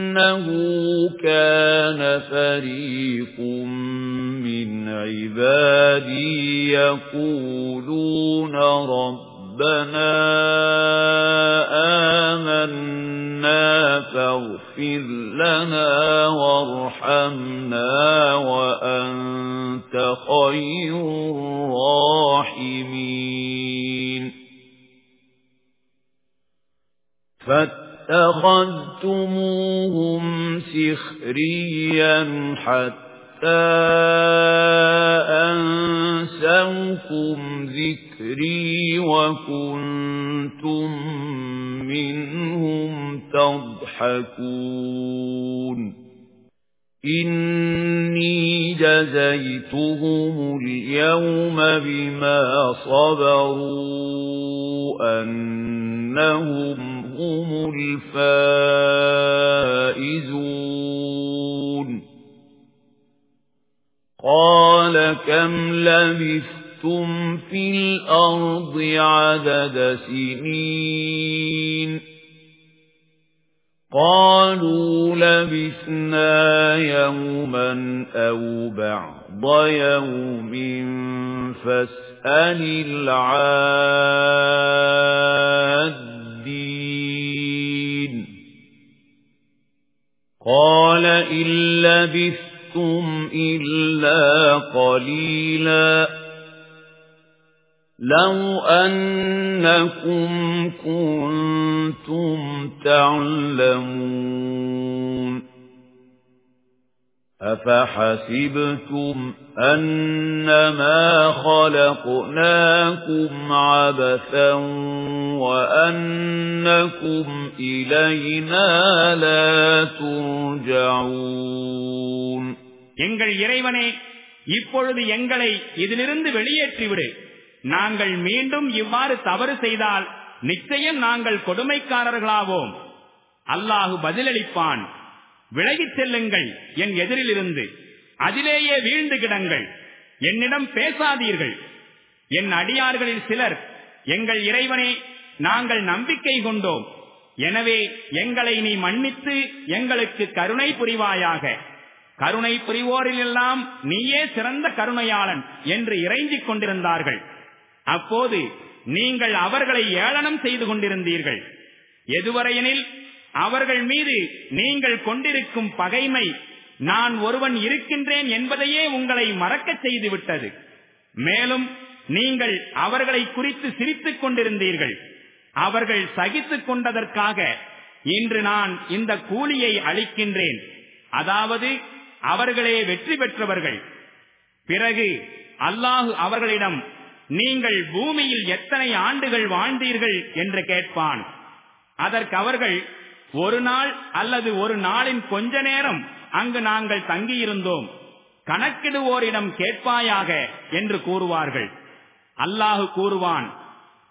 إِنَّهُ كَانَ فَرِيقٌ مِنْ عِبَادِي يَقُولُونَ رَبَّنَا آمَنَّا فَاغْفِرْ لَنَا وَارْحَمْنَا وَأَنْتَ خَيْرُ الرَّاحِمِينَ اتخذتموهم سخريا حتى أنسوكم ذكري وكنتم منهم تضحكون إِنِّي جَزَيْتُهُمُ الْيَوْمَ بِمَا صَبَرُوا أَنَّهُمْ هُمُ الْفَائِزُونَ قَالَ كَمْ لَبِثْتُمْ فِي الْأَرْضِ عَدَدَ سِنِينَ قَالُوا لَبِثْنَا يَوْمًا أَوْ بَعْضَ يَوْمٍ فَاسْأَلِ الْعَادِّينَ. قَالَ إِن لَّبِثْتُمْ إِلَّا قَلِيلًا. لَوْ أَنَّكُمْ كُنتُمْ تَعْلَمُونَ أَفَحَسِبْتُمْ أَنَّمَا خَلَقْنَاكُمْ عَبَثًا وَأَنَّكُمْ إِلَيْنَا لَا تُرْجَعُونَ எங்கள் இறைவனே இப்பொழுது எங்களை இதிலிருந்து வெளியேற்றிவிடு நாங்கள் மீண்டும் இவ்வாறு தவறு செய்தால் நிச்சயம் நாங்கள் கொடுமைக்காரர்களாவோம். அல்லாஹு பதிலளிப்பான் விலகிச் செல்லுங்கள் என் எதிரிலிருந்து அதிலேயே வீழ்ந்து கிடங்கள் என்னிடம் பேசாதீர்கள். என் அடியார்களில் சிலர் எங்கள் இறைவனே நாங்கள் நம்பிக்கை கொண்டோம். எனவே எங்களை நீ மன்னித்து எங்களுக்கு கருணை புரிவாயாக. கருணை புரிவோரில் எல்லாம் நீயே சிறந்த கருணையாளன் என்று இறைஞ்சிக் கொண்டிருந்தார்கள். அப்போது நீங்கள் அவர்களை ஏளனம் செய்து கொண்டிருந்தீர்கள். எதுவரையெனில் அவர்கள் மீது நீங்கள் கொண்டிருக்கும் பகைமை நான் ஒருவன் இருக்கின்றேன் என்பதையே உங்களை மறக்கச் செய்துவிட்டது. மேலும் நீங்கள் அவர்களை குறித்து சிரித்துக் கொண்டிருந்தீர்கள். அவர்கள் சகித்துக் கொண்டதற்காக இன்று நான் இந்த கூலியை அளிக்கின்றேன். அதாவது அவர்களே வெற்றி பெற்றவர்கள். பிறகு அல்லாஹு அவர்களிடம் நீங்கள் பூமியில் எத்தனை ஆண்டுகள் வாழ்ந்தீர்கள் என்று கேட்பான். அதற்கு அவர்கள் ஒரு நாள் அல்லது ஒரு நாளின் கொஞ்ச நேரம் அங்கு நாங்கள் தங்கியிருந்தோம். கணக்கிடுவோரிடம் கேட்பாயாக என்று கூறுவார்கள். அல்லாஹு கூறுவான்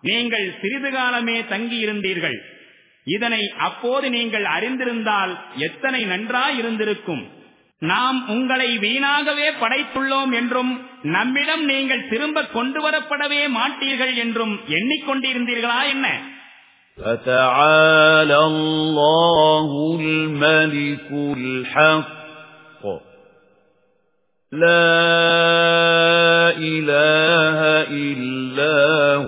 நீங்கள் சிறிது காலமே தங்கியிருந்தீர்கள். இதனை அப்போது நீங்கள் அறிந்திருந்தால் எத்தனை நன்றாயிருந்திருக்கும். நாம் உங்களை வீணாகவே படைத்துள்ளோம் என்றும் நம்மிடம் நீங்கள் திரும்ப கொண்டு வரப்படவே மாட்டீர்கள் என்றும் எண்ணிக்கொண்டிருந்தீர்களா என்ன فتعالى الله الملك الحق لا إله إلا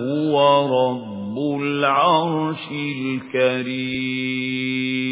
هو رب العرش الكريم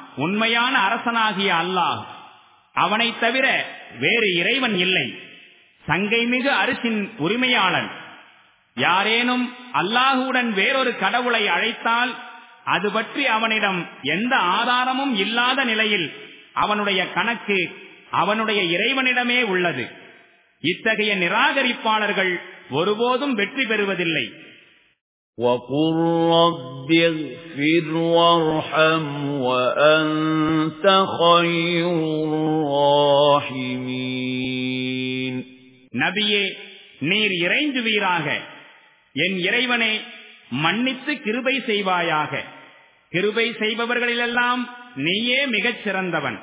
உண்மையான அரசனாகிய அல்லாஹ். அவனை தவிர வேறு இறைவன் இல்லை. சங்கை மிகு அரிசின் உரிமையாளன். யாரேனும் அல்லாஹுடன் வேறொரு கடவுளை அழைத்தால் அது பற்றி அவனிடம் எந்த ஆதாரமும் இல்லாத நிலையில் அவனுடைய கணக்கு அவனுடைய இறைவனிடமே உள்ளது. இத்தகைய நிராகரிப்பாளர்கள் ஒருபோதும் வெற்றி பெறுவதில்லை. وَقُل رَّبِّ اغْفِرْ وَارْحَمْ وَأَنتَ خَيْرُ الرَّاحِمِينَ நபியே நீர் இறைஞ்சுவீராக என் இறைவனே மன்னித்து கிருபை செய்வாயாக கிருபை செய்பவர்களிலெல்லாம் நீயே மிகச் சிறந்தவன்